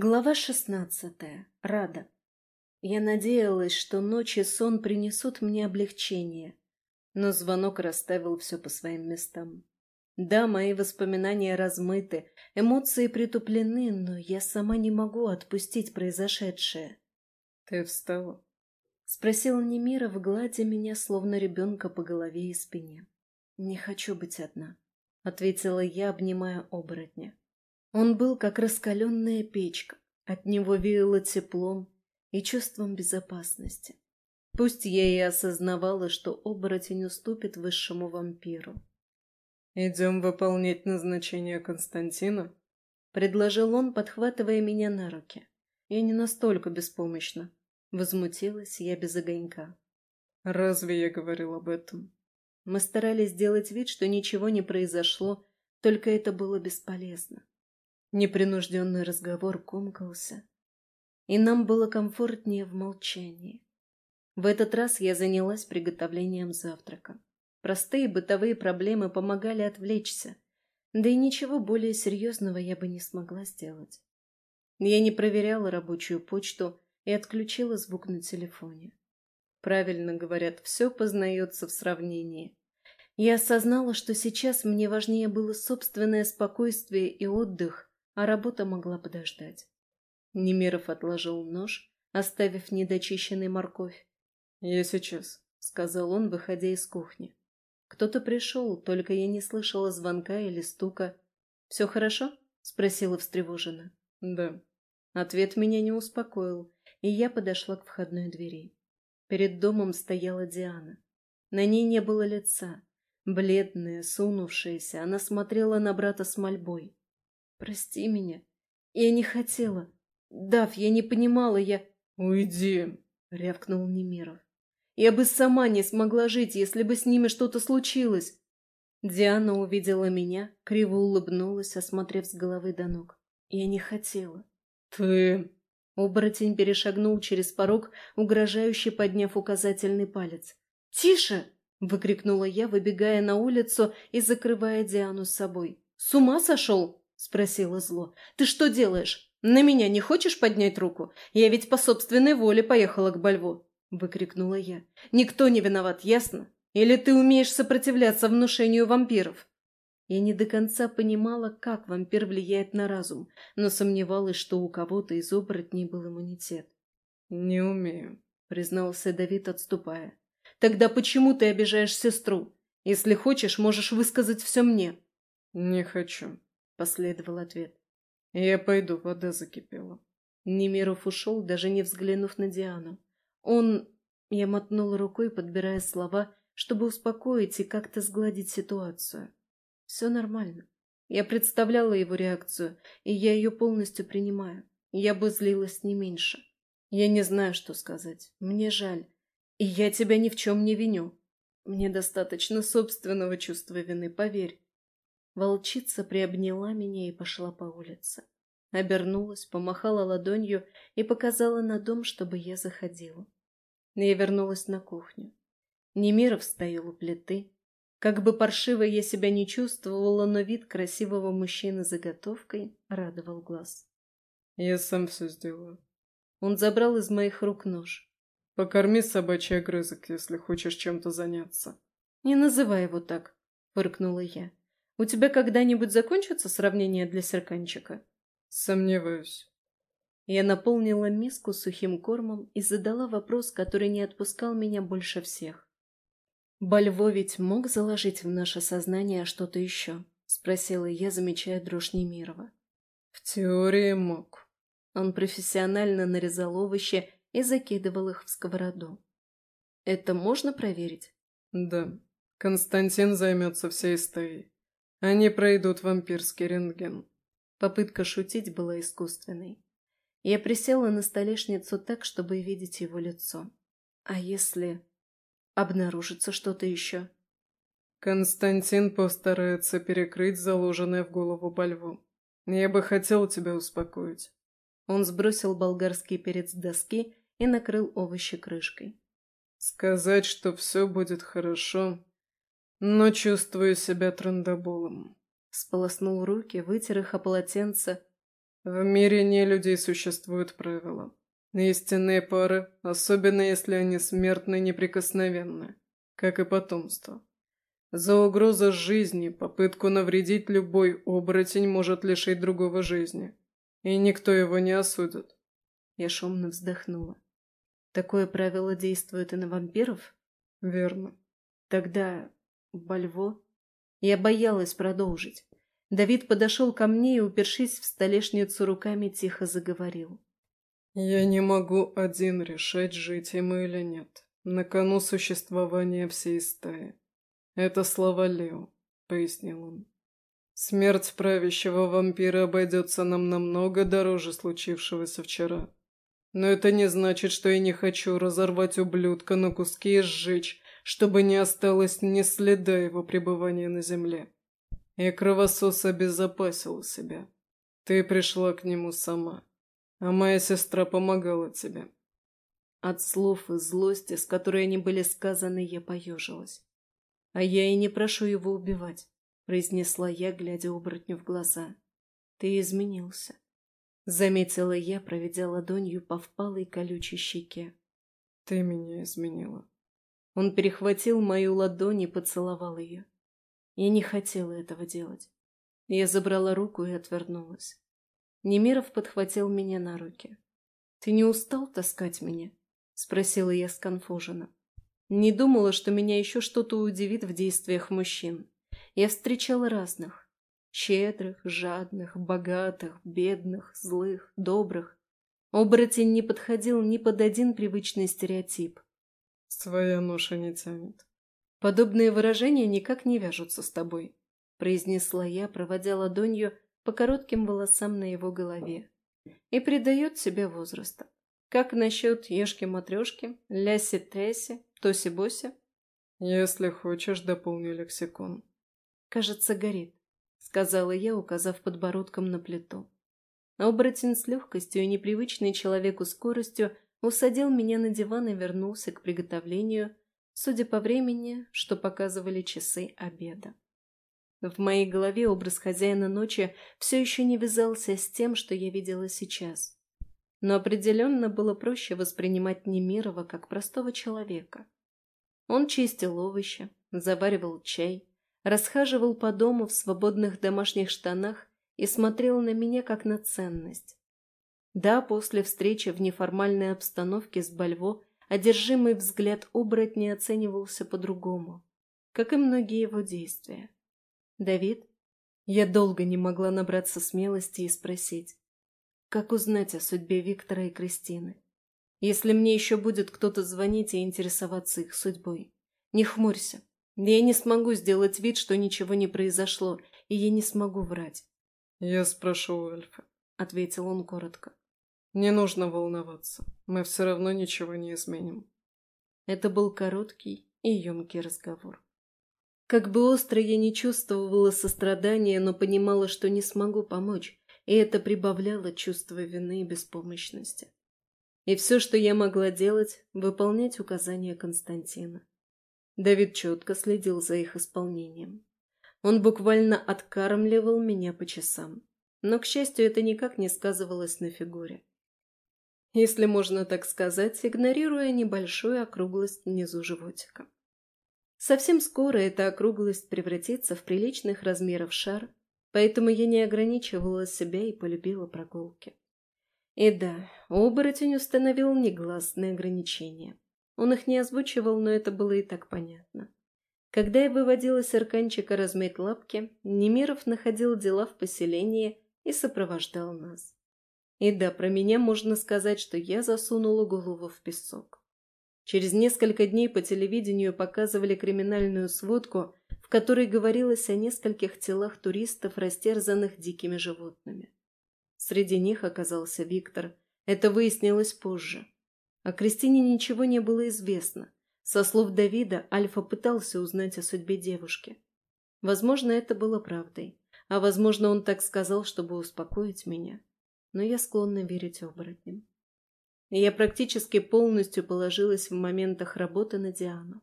Глава шестнадцатая. Рада. Я надеялась, что ночи сон принесут мне облегчение, но звонок расставил все по своим местам. Да, мои воспоминания размыты, эмоции притуплены, но я сама не могу отпустить произошедшее. «Ты встала?» — спросил Немиров, гладя меня, словно ребенка по голове и спине. «Не хочу быть одна», — ответила я, обнимая оборотня. Он был как раскаленная печка, от него веяло теплом и чувством безопасности. Пусть я и осознавала, что оборотень уступит высшему вампиру. «Идем выполнять назначение Константина?» — предложил он, подхватывая меня на руки. Я не настолько беспомощна. Возмутилась я без огонька. «Разве я говорил об этом?» Мы старались сделать вид, что ничего не произошло, только это было бесполезно. Непринужденный разговор комкался, и нам было комфортнее в молчании. В этот раз я занялась приготовлением завтрака. Простые бытовые проблемы помогали отвлечься, да и ничего более серьезного я бы не смогла сделать. Я не проверяла рабочую почту и отключила звук на телефоне. Правильно говорят, все познается в сравнении. Я осознала, что сейчас мне важнее было собственное спокойствие и отдых, а работа могла подождать. Немиров отложил нож, оставив недочищенный морковь. «Я сейчас», — сказал он, выходя из кухни. Кто-то пришел, только я не слышала звонка или стука. «Все хорошо?» — спросила встревоженно. «Да». Ответ меня не успокоил, и я подошла к входной двери. Перед домом стояла Диана. На ней не было лица. Бледная, сунувшаяся, она смотрела на брата с мольбой. Прости меня. Я не хотела. Дав, я не понимала, я... Уйди, рявкнул Немиров. Я бы сама не смогла жить, если бы с ними что-то случилось. Диана увидела меня, криво улыбнулась, осмотрев с головы до ног. Я не хотела. Ты... Оборотень перешагнул через порог, угрожающе подняв указательный палец. «Тише!» — выкрикнула я, выбегая на улицу и закрывая Диану с собой. «С ума сошел?» — спросила зло. «Ты что делаешь? На меня не хочешь поднять руку? Я ведь по собственной воле поехала к Бальву!» — выкрикнула я. «Никто не виноват, ясно? Или ты умеешь сопротивляться внушению вампиров?» Я не до конца понимала, как вампир влияет на разум, но сомневалась, что у кого-то из оборотней был иммунитет. «Не умею», — признался Давид, отступая. «Тогда почему ты обижаешь сестру? Если хочешь, можешь высказать все мне». «Не хочу», последовал ответ. «Я пойду, вода закипела». Немиров ушел, даже не взглянув на Диану. Он... Я мотнула рукой, подбирая слова, чтобы успокоить и как-то сгладить ситуацию. Все нормально. Я представляла его реакцию, и я ее полностью принимаю. Я бы злилась не меньше. Я не знаю, что сказать. Мне жаль. И я тебя ни в чем не виню. Мне достаточно собственного чувства вины, поверь. Волчица приобняла меня и пошла по улице. Обернулась, помахала ладонью и показала на дом, чтобы я заходила. Я вернулась на кухню. Немиров стоял у плиты. Как бы паршиво я себя не чувствовала, но вид красивого мужчины заготовкой радовал глаз. «Я сам все сделаю». Он забрал из моих рук нож. «Покорми собачий огрызок, если хочешь чем-то заняться». «Не называй его так», — фыркнула я. У тебя когда-нибудь закончится сравнение для серканчика? Сомневаюсь. Я наполнила миску сухим кормом и задала вопрос, который не отпускал меня больше всех. «Бальво ведь мог заложить в наше сознание что-то еще?» — спросила я, замечая дрожь Немирова. «В теории мог». Он профессионально нарезал овощи и закидывал их в сковороду. «Это можно проверить?» «Да. Константин займется всей историей. Они пройдут вампирский рентген. Попытка шутить была искусственной. Я присела на столешницу так, чтобы видеть его лицо. А если обнаружится что-то еще? Константин постарается перекрыть заложенное в голову больву. Я бы хотел тебя успокоить. Он сбросил болгарский перец с доски и накрыл овощи крышкой. Сказать, что все будет хорошо, но чувствую себя трандоболом. Сполоснул руки, вытер их о полотенце. В мире не людей существуют правила. Истинные пары, особенно если они смертны неприкосновенны, как и потомство. За угрозу жизни, попытку навредить любой оборотень может лишить другого жизни. И никто его не осудит. Я шумно вздохнула. Такое правило действует и на вампиров? Верно. Тогда... Бальво? Я боялась продолжить. Давид подошел ко мне и, упершись в столешницу руками, тихо заговорил. «Я не могу один решать, жить ему или нет. На кону существования всей стаи. Это слова Лео», — пояснил он. «Смерть правящего вампира обойдется нам намного дороже случившегося вчера. Но это не значит, что я не хочу разорвать ублюдка на куски и сжечь, чтобы не осталось ни следа его пребывания на земле. И кровосос обезопасил себя. Ты пришла к нему сама а моя сестра помогала тебе». От слов и злости, с которой они были сказаны, я поежилась. «А я и не прошу его убивать», — произнесла я, глядя оборотню в глаза. «Ты изменился», — заметила я, проведя ладонью по впалой колючей щеке. «Ты меня изменила». Он перехватил мою ладонь и поцеловал ее. Я не хотела этого делать. Я забрала руку и отвернулась. Немиров подхватил меня на руки. «Ты не устал таскать меня?» — спросила я сконфуженно. Не думала, что меня еще что-то удивит в действиях мужчин. Я встречала разных. Щедрых, жадных, богатых, бедных, злых, добрых. Оборотень не подходил ни под один привычный стереотип. «Своя ноша не тянет». «Подобные выражения никак не вяжутся с тобой», — произнесла я, проводя ладонью по коротким волосам на его голове и придает себе возраста. Как насчет ешки-матрешки, ляси-тряси, тоси-боси? Если хочешь, дополню лексикон. Кажется, горит, сказала я, указав подбородком на плиту. Оборотень с легкостью и непривычной человеку скоростью усадил меня на диван и вернулся к приготовлению, судя по времени, что показывали часы обеда. В моей голове образ хозяина ночи все еще не вязался с тем, что я видела сейчас. Но определенно было проще воспринимать Немирова как простого человека. Он чистил овощи, заваривал чай, расхаживал по дому в свободных домашних штанах и смотрел на меня как на ценность. Да, после встречи в неформальной обстановке с Бальво одержимый взгляд оборотня оценивался по-другому, как и многие его действия. «Давид?» Я долго не могла набраться смелости и спросить. Как узнать о судьбе Виктора и Кристины? Если мне еще будет кто-то звонить и интересоваться их судьбой. Не хмурься. Я не смогу сделать вид, что ничего не произошло, и я не смогу врать. «Я спрошу у Эльфа», — ответил он коротко. «Не нужно волноваться. Мы все равно ничего не изменим». Это был короткий и емкий разговор. Как бы остро я не чувствовала сострадания, но понимала, что не смогу помочь, и это прибавляло чувство вины и беспомощности. И все, что я могла делать, выполнять указания Константина. Давид четко следил за их исполнением. Он буквально откармливал меня по часам. Но, к счастью, это никак не сказывалось на фигуре. Если можно так сказать, игнорируя небольшую округлость внизу животика. Совсем скоро эта округлость превратится в приличных размеров шар, поэтому я не ограничивала себя и полюбила прогулки. И да, оборотень установил негласные ограничения. Он их не озвучивал, но это было и так понятно. Когда я выводила серканчика размять лапки, Немиров находил дела в поселении и сопровождал нас. И да, про меня можно сказать, что я засунула голову в песок. Через несколько дней по телевидению показывали криминальную сводку, в которой говорилось о нескольких телах туристов, растерзанных дикими животными. Среди них оказался Виктор. Это выяснилось позже. О Кристине ничего не было известно. Со слов Давида, Альфа пытался узнать о судьбе девушки. Возможно, это было правдой. А возможно, он так сказал, чтобы успокоить меня. Но я склонна верить оборотням я практически полностью положилась в моментах работы на Диану.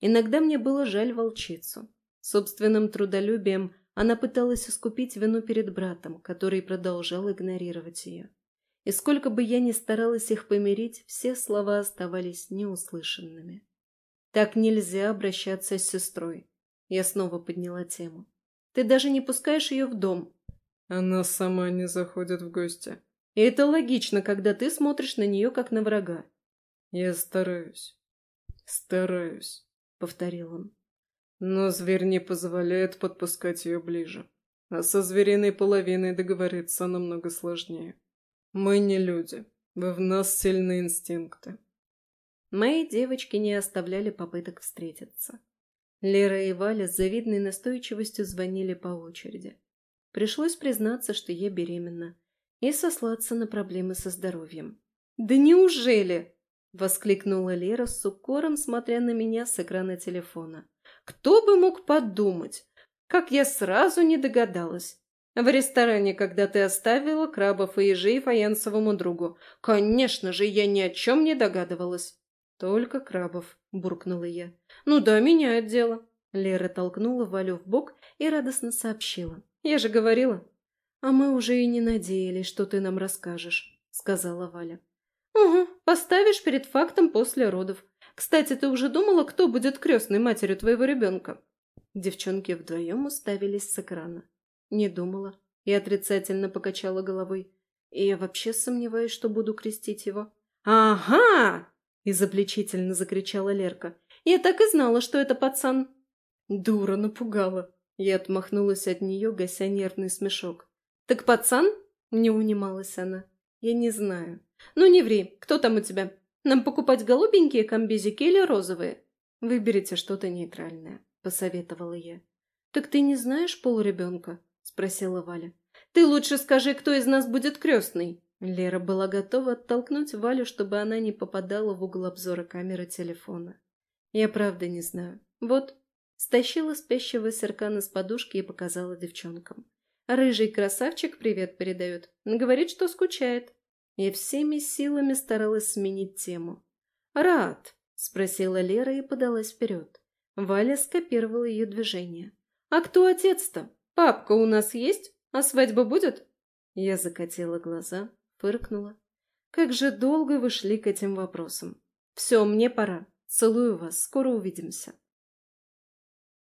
Иногда мне было жаль волчицу. Собственным трудолюбием она пыталась искупить вину перед братом, который продолжал игнорировать ее. И сколько бы я ни старалась их помирить, все слова оставались неуслышанными. Так нельзя обращаться с сестрой. Я снова подняла тему. Ты даже не пускаешь ее в дом. Она сама не заходит в гости. И это логично, когда ты смотришь на нее как на врага. Я стараюсь. Стараюсь, повторил он. Но зверь не позволяет подпускать ее ближе. А со звериной половиной договориться намного сложнее. Мы не люди. В нас сильные инстинкты. Мои девочки не оставляли попыток встретиться. Лера и Валя с завидной настойчивостью звонили по очереди. Пришлось признаться, что я беременна, и сослаться на проблемы со здоровьем. «Да неужели?» — воскликнула Лера с укором, смотря на меня с экрана телефона. Кто бы мог подумать? Как я сразу не догадалась. В ресторане, когда ты оставила крабов и ежей фаянсовому другу. Конечно же, я ни о чем не догадывалась. Только крабов, буркнула я. Ну да, меняет дело. Лера толкнула Валю в бок и радостно сообщила. Я же говорила. А мы уже и не надеялись, что ты нам расскажешь, сказала Валя. Угу, поставишь перед фактом после родов. Кстати, ты уже думала, кто будет крестной матерью твоего ребенка?» Девчонки вдвоем уставились с экрана. Не думала. И отрицательно покачала головой. И я вообще сомневаюсь, что буду крестить его. «Ага!» – изобличительно закричала Лерка. «Я так и знала, что это пацан!» Дура напугала. Я отмахнулась от нее, гася нервный смешок. «Так пацан?» – не унималась она. «Я не знаю. Ну не ври, кто там у тебя?» Нам покупать голубенькие комбезики или розовые? Выберите что-то нейтральное, посоветовала я. Так ты не знаешь полуребенка? Спросила Валя. Ты лучше скажи, кто из нас будет крестный. Лера была готова оттолкнуть Валю, чтобы она не попадала в угол обзора камеры телефона. Я правда не знаю. Вот, стащила спящего Серкана с подушки и показала девчонкам. Рыжий красавчик привет передает. Говорит, что скучает. Я всеми силами старалась сменить тему. «Рад?» – спросила Лера и подалась вперед. Валя скопировала ее движение. «А кто отец-то? Папка у нас есть? А свадьба будет?» Я закатила глаза, фыркнула. «Как же долго вы шли к этим вопросам. Все, мне пора. Целую вас. Скоро увидимся».